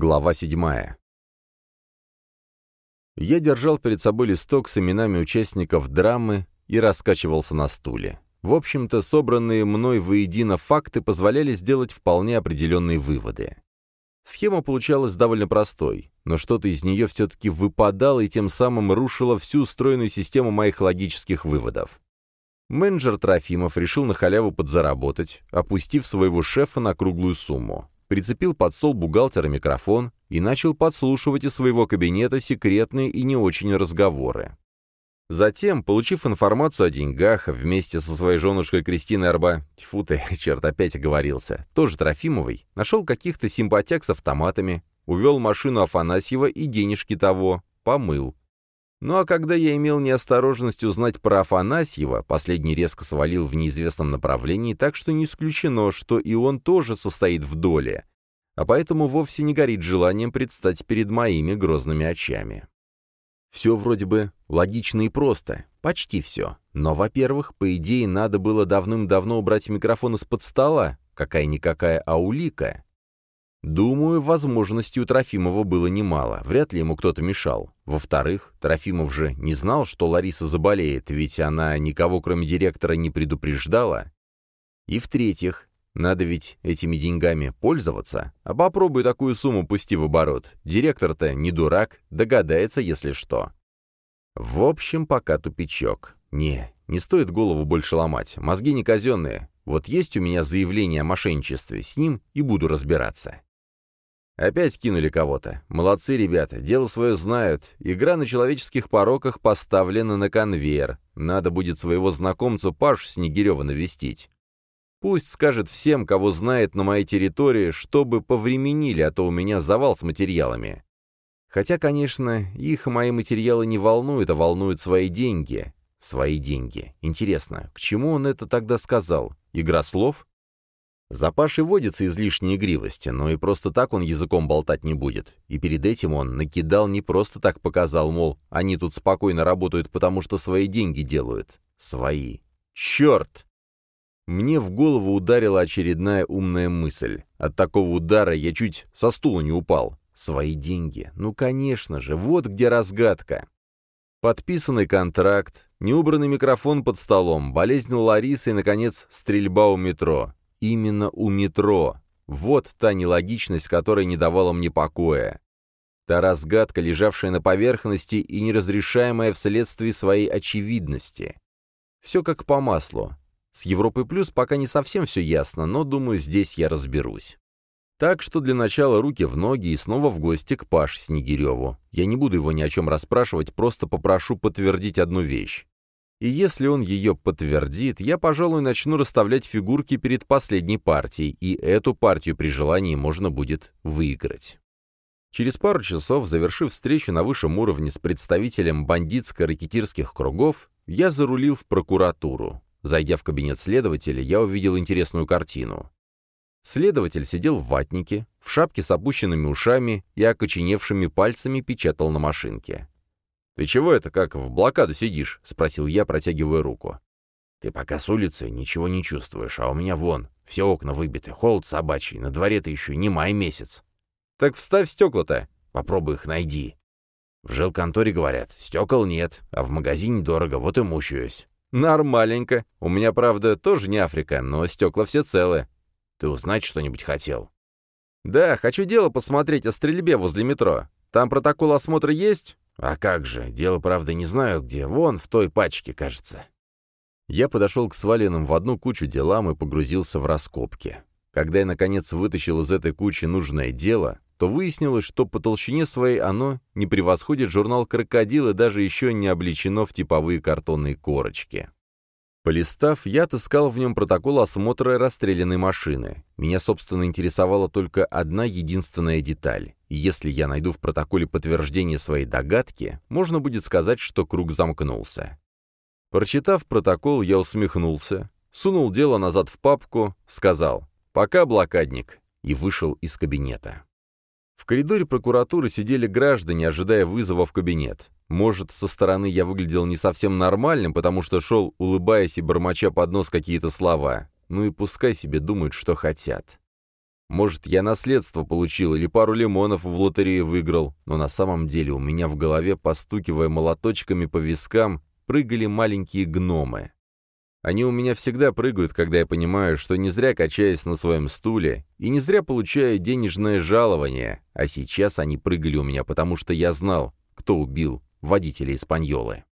Глава седьмая. Я держал перед собой листок с именами участников драмы и раскачивался на стуле. В общем-то, собранные мной воедино факты позволяли сделать вполне определенные выводы. Схема получалась довольно простой, но что-то из нее все-таки выпадало и тем самым рушило всю стройную систему моих логических выводов. Менеджер Трофимов решил на халяву подзаработать, опустив своего шефа на круглую сумму прицепил под стол бухгалтера микрофон и начал подслушивать из своего кабинета секретные и не очень разговоры. Затем, получив информацию о деньгах, вместе со своей женушкой Кристиной Арба, тьфу ты, черт, опять оговорился, тоже Трофимовой, нашел каких-то симпатяк с автоматами, увел машину Афанасьева и денежки того, помыл. Ну а когда я имел неосторожность узнать про Афанасьева, последний резко свалил в неизвестном направлении, так что не исключено, что и он тоже состоит в доле, а поэтому вовсе не горит желанием предстать перед моими грозными очами. Все вроде бы логично и просто, почти все. Но, во-первых, по идее, надо было давным-давно убрать микрофон из-под стола, какая-никакая аулика. Думаю, возможностей у Трофимова было немало, вряд ли ему кто-то мешал. Во-вторых, Трофимов же не знал, что Лариса заболеет, ведь она никого кроме директора не предупреждала. И в-третьих, надо ведь этими деньгами пользоваться. А попробуй такую сумму пусти в оборот. Директор-то не дурак, догадается, если что. В общем, пока тупичок. Не, не стоит голову больше ломать, мозги не казенные. Вот есть у меня заявление о мошенничестве, с ним и буду разбираться. Опять кинули кого-то. Молодцы ребята, дело свое знают. Игра на человеческих пороках поставлена на конвейер. Надо будет своего знакомцу Пашу Снегирева навестить. Пусть скажет всем, кого знает на моей территории, чтобы повременили, а то у меня завал с материалами. Хотя, конечно, их мои материалы не волнуют, а волнуют свои деньги. Свои деньги. Интересно, к чему он это тогда сказал? Игра слов? За Пашей водится излишняя игривость, но и просто так он языком болтать не будет. И перед этим он накидал не просто так показал, мол, они тут спокойно работают, потому что свои деньги делают. Свои. Черт! Мне в голову ударила очередная умная мысль. От такого удара я чуть со стула не упал. Свои деньги. Ну, конечно же, вот где разгадка. Подписанный контракт, неубранный микрофон под столом, болезнь Ларисы и, наконец, стрельба у метро именно у метро. Вот та нелогичность, которая не давала мне покоя. Та разгадка, лежавшая на поверхности и неразрешаемая вследствие своей очевидности. Все как по маслу. С Европой Плюс пока не совсем все ясно, но, думаю, здесь я разберусь. Так что для начала руки в ноги и снова в гости к Паш Снегиреву. Я не буду его ни о чем расспрашивать, просто попрошу подтвердить одну вещь. И если он ее подтвердит, я, пожалуй, начну расставлять фигурки перед последней партией, и эту партию при желании можно будет выиграть. Через пару часов, завершив встречу на высшем уровне с представителем бандитско-ракетирских кругов, я зарулил в прокуратуру. Зайдя в кабинет следователя, я увидел интересную картину. Следователь сидел в ватнике, в шапке с опущенными ушами и окоченевшими пальцами печатал на машинке. «Ты чего это, как в блокаду сидишь?» — спросил я, протягивая руку. «Ты пока с улицы ничего не чувствуешь, а у меня вон, все окна выбиты, холод собачий, на дворе-то еще не май месяц». «Так вставь стекла-то!» «Попробуй их найди». В жилконторе говорят, стекол нет, а в магазине дорого, вот и мучаюсь. «Нормаленько. У меня, правда, тоже не Африка, но стекла все целы. Ты узнать что-нибудь хотел?» «Да, хочу дело посмотреть о стрельбе возле метро. Там протокол осмотра есть?» «А как же, дело, правда, не знаю где, вон в той пачке, кажется». Я подошел к сваленным в одну кучу делам и погрузился в раскопки. Когда я, наконец, вытащил из этой кучи нужное дело, то выяснилось, что по толщине своей оно не превосходит журнал «Крокодил» и даже еще не обличено в типовые картонные корочки. Полистав, я отыскал в нем протокол осмотра расстрелянной машины. Меня, собственно, интересовала только одна единственная деталь. И если я найду в протоколе подтверждение своей догадки, можно будет сказать, что круг замкнулся. Прочитав протокол, я усмехнулся, сунул дело назад в папку, сказал «Пока, блокадник», и вышел из кабинета. В коридоре прокуратуры сидели граждане, ожидая вызова в кабинет. Может, со стороны я выглядел не совсем нормальным, потому что шел, улыбаясь и бормоча под нос какие-то слова. Ну и пускай себе думают, что хотят. Может, я наследство получил или пару лимонов в лотерее выиграл, но на самом деле у меня в голове, постукивая молоточками по вискам, прыгали маленькие гномы. Они у меня всегда прыгают, когда я понимаю, что не зря качаюсь на своем стуле и не зря получаю денежное жалование, а сейчас они прыгали у меня, потому что я знал, кто убил водителя Испаньолы.